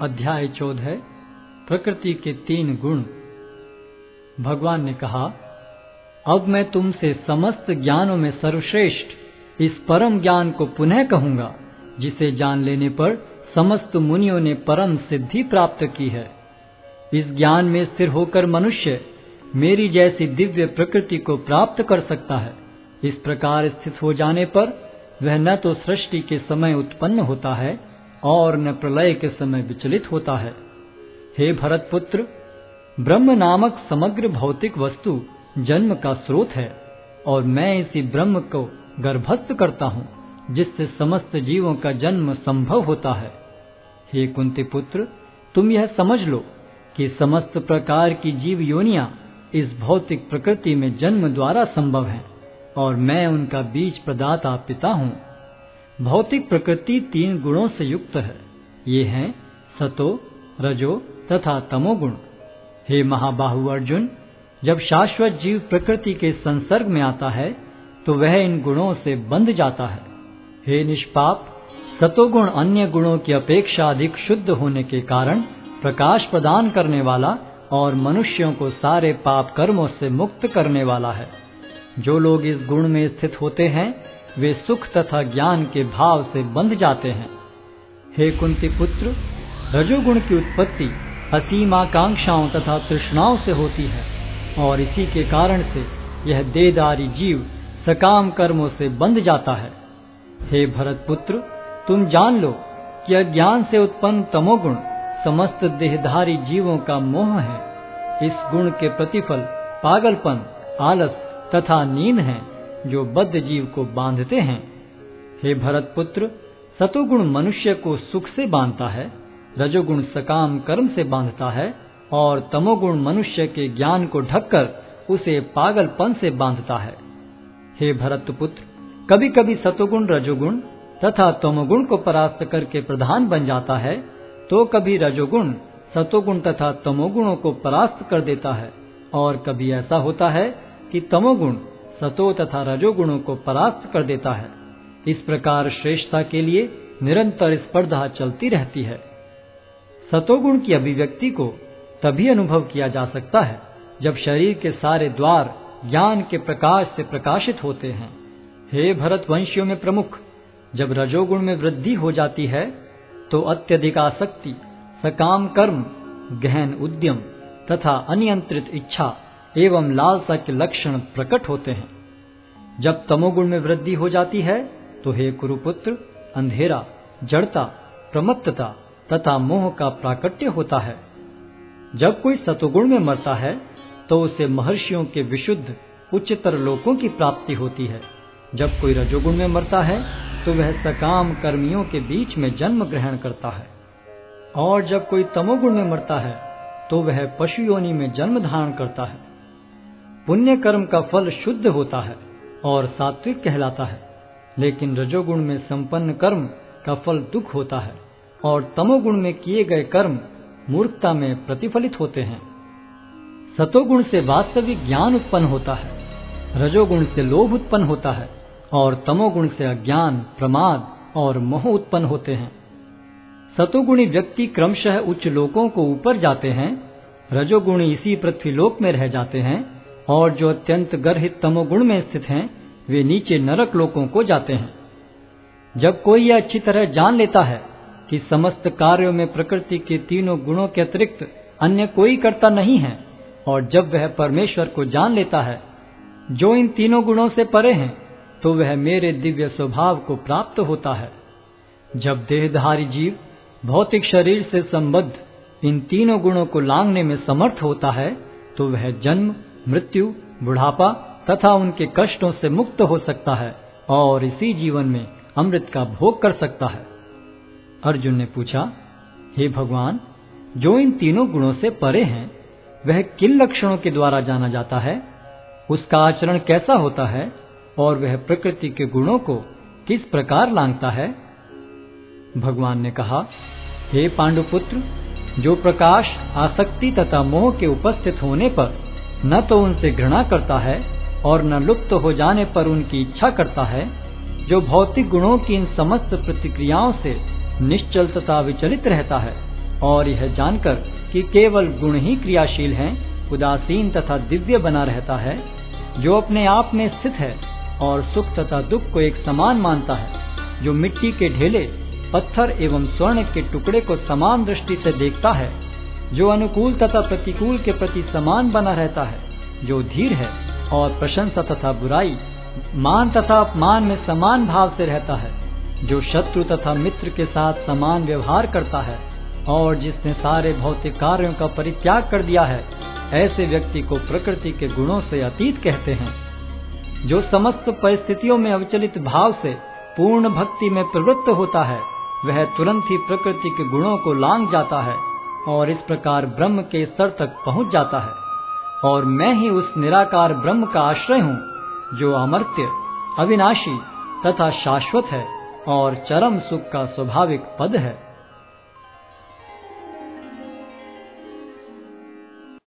अध्याय चौदह प्रकृति के तीन गुण। भगवान ने कहा, अब मैं तुमसे समस्त ज्ञानों में सर्वश्रेष्ठ, इस परम ज्ञान को पुनः कहूँगा, जिसे जान लेने पर समस्त मुनियों ने परम सिद्धि प्राप्त की है। इस ज्ञान में स्थिर होकर मनुष्य मेरी जैसी दिव्य प्रकृति को प्राप्त कर सकता है। इस प्रकार स्थित हो जाने पर वह न तो सृष्टि के समय उत्पन्न होता है और न प्रलय के समय विचलित होता है। हे भरत पुत्र ब्रह्म नामक समग्र भौतिक वस्तु जन्म का स्रोत है, और मैं इसी ब्रह्म को गर्भस्थ करता हूँ, जिससे समस्त जीवों का जन्म संभव होता है। हे कुंती पुत्र, तुम यह समझ लो कि समस्त प्रकार की जीव योनिया इस भौतिक प्रकृति में जन्म द्वारा संभव है, और मैं उनका बीज प्रदाता पिता हूँ। भौतिक प्रकृति तीन गुणों से युक्त है। ये हैं सतो, रजो तथा तमोगुण। हे महाबाहु अर्जुन, जब शाश्वत जीव प्रकृति के संसर्ग में आता है तो वह इन गुणों से बंध जाता है। हे निष्पाप, सतोगुण अन्य गुणों की अपेक्षा अधिक शुद्ध होने के कारण प्रकाश प्रदान करने वाला और मनुष्यों को सारे पाप कर्मों से मुक्त करने वाला है। जो लोग इस गुण में स्थित होते हैं वे सुख तथा ज्ञान के भाव से बंध जाते हैं। हे कुंती पुत्र, रजोगुण की उत्पत्ति असीम आकांक्षाओं तथा तृष्णाओं से होती है, और इसी के कारण से यह देदारी जीव सकाम कर्मों से बंध जाता है। हे भरत पुत्र, तुम जान लो कि अज्ञान से उत्पन्न तमोगुण समस्त देहधारी जीवों का मोह है। इस गुण के प्रतिफल पागलपन, आलस तथा नींद है। जो बद्ध जीव को बांधते हैं। हे भरत पुत्र, सतोगुण मनुष्य को सुख से बांधता है, रजोगुण सकाम कर्म से बांधता है, और तमोगुण मनुष्य के ज्ञान को ढककर उसे पागलपन से बांधता है। हे भरत पुत्र कभी कभी सतोगुण रजोगुण तथा तमोगुण को परास्त करके प्रधान बन जाता है तो कभी रजोगुण सतोगुण तथा तमोगुणों को परास्त कर देता है, और कभी ऐसा होता है कि तमोगुण सतो तथा रजोगुणों को परास्त कर देता है। इस प्रकार श्रेष्ठता के लिए निरंतर स्पर्धा चलती रहती है। सतोगुण की अभिव्यक्ति को तभी अनुभव किया जा सकता है, जब शरीर के सारे द्वार ज्ञान के प्रकाश से प्रकाशित होते हैं। हे भरत वंशियों में प्रमुख, जब रजोगुण में वृद्धि हो जाती है तो अत्यधिक आसक्ति, सकाम कर्म, गहन उद्यम तथा अनियंत्रित इच्छा एवं लालसा के लक्षण प्रकट होते हैं। जब तमोगुण में वृद्धि हो जाती है तो हे कुरुपुत्र, अंधेरा, जड़ता, प्रमत्तता तथा मोह का प्राकट्य होता है। जब कोई सतोगुण में मरता है तो उसे महर्षियों के विशुद्ध, उच्चतर लोकों की प्राप्ति होती है। जब कोई रजोगुण में मरता है तो वह सकाम कर्मियों के बीच में जन्म ग्रहण करता है। और जब कोई तमोगुण में मरता है तो वह पशु योनि में जन्म धारण करता है। पुण्य कर्म का फल शुद्ध होता है और सात्विक कहलाता है, लेकिन रजोगुण में संपन्न कर्म का फल दुख होता है और तमोगुण में किए गए कर्म मूर्खता में प्रतिफलित होते हैं। सतोगुण से वास्तविक ज्ञान उत्पन्न होता है, रजोगुण से लोभ उत्पन्न होता है और तमोगुण से अज्ञान, प्रमाद और मोह उत्पन्न होते हैं। सतोगुणी व्यक्ति क्रमशः उच्च लोकों को ऊपर जाते हैं, रजोगुणी इसी पृथ्वीलोक में रह जाते हैं और जो अत्यंत गर्हित तमोगुण में स्थित हैं, वे नीचे नरक लोकों को जाते हैं। जब कोई यह अच्छी तरह जान लेता है कि समस्त कार्यों में प्रकृति के तीनों गुणों के अतिरिक्त अन्य कोई करता नहीं है, और जब वह परमेश्वर को जान लेता है, जो इन तीनों गुणों से परे हैं तो वह मेरे दिव्य स्वभाव को प्राप्त होता है। जब देहधारी जीव भौतिक शरीर से संबद्ध इन तीनों गुणों को लांगने में समर्थ होता है तो वह जन्म मृत्यु, बुढ़ापा तथा उनके कष्टों से मुक्त हो सकता है और इसी जीवन में अमृत का भोग कर सकता है। अर्जुन ने पूछा, हे भगवान, जो इन तीनों गुणों से परे हैं, वह किन लक्षणों के द्वारा जाना जाता है? उसका आचरण कैसा होता है और वह प्रकृति के गुणों को किस प्रकार लांगता है? भगवान ने कहा, हे पांडुपुत्र, जो प्रकाश, आसक्ति तथा मोह के उपस्थित होने पर न तो उनसे घृणा करता है और न लुप्त हो जाने पर उनकी इच्छा करता है, जो भौतिक गुणों की इन समस्त प्रतिक्रियाओं से निश्चल तथा विचलित रहता है और यह जानकर कि केवल गुण ही क्रियाशील हैं, उदासीन तथा दिव्य बना रहता है, जो अपने आप में स्थित है और सुख तथा दुख को एक समान मानता है, जो मिट्टी के ढेले, पत्थर एवं स्वर्ण के टुकड़े को समान दृष्टि से देखता है जो अनुकूल तथा प्रतिकूल के प्रति समान बना रहता है, जो धीर है और प्रशंसा तथा बुराई मान तथा अपमान में समान भाव से रहता है, जो शत्रु तथा मित्र के साथ समान व्यवहार करता है और जिसने सारे भौतिक कार्यों का परित्याग कर दिया है, ऐसे व्यक्ति को प्रकृति के गुणों से अतीत कहते हैं। जो समस्त परिस्थितियों में अविचलित भाव से पूर्ण भक्ति में प्रवृत्त होता है, वह तुरंत ही प्रकृति के गुणों को लांग जाता है। और इस प्रकार ब्रह्म के स्तर तक पहुँच जाता है। और मैं ही उस निराकार ब्रह्म का आश्रय हूँ, जो अमर्त्य, अविनाशी तथा शाश्वत है और चरम सुख का स्वाभाविक पद है।